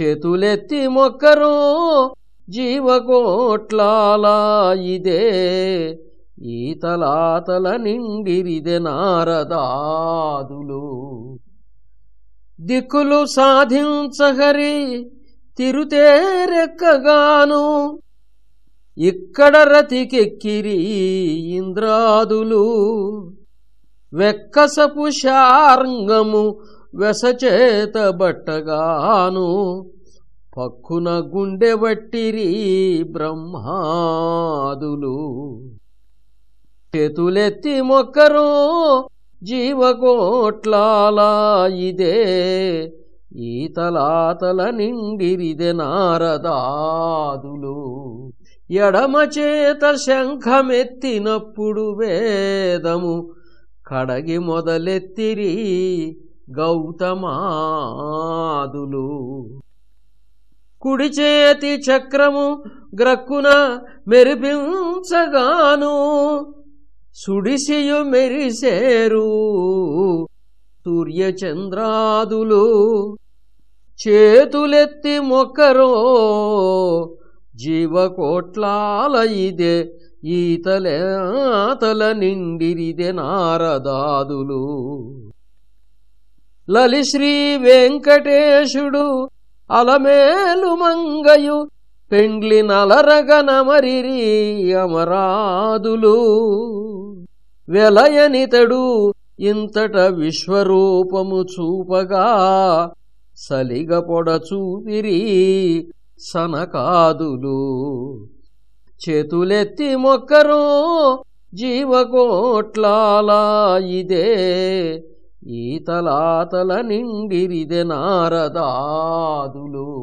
చేతులెత్తి మొక్కరు జీవకోట్లాలా ఇదే. ఈతలాతల నిండిరిదె నారదాదులు. దిక్కులు సాధించహరి తిరుతేరెక్కగాను. ఇక్కడ రతికెక్కిరి ఇంద్రాదులు. వెక్కసపు శార్ంగము వెసచేత బట్టగాను పక్కున గుండె వట్టిరి బ్రహ్మాదులు. చేతులెత్తి మొక్కరు జీవకోట్లాలా ఇదే ఈతలాతల నిండిరిదె నారదాదులు. ఎడమ చేత శంఖమెత్తినప్పుడు వేదము కడగి మొదలెత్తిరి గౌతమాదులు. కుడి చేతి చక్రము గ్రక్కున మెరిపించగాను సుడిసియు మెరిసేరు సూర్యచంద్రాదులు. చేతులెత్తి మొక్కరో జీవకోట్లాల ఇదే ఈతలేతల నిండిరిదే నారదాదులు. లలి శ్రీ వెంకటేశుడు అలమేలు మంగయు పెండ్లి నలరగనమరిరి అమరాదులు. వెలయనితడు ఇంతట విశ్వరూపము చూపగా సలిగ పొడ చూపిరి సనకాదులు. చేతులెత్తి మొక్కరో జీవకోట్లాలా ఇదే ఈతలాతల నిండిరిదె నారదాదులు.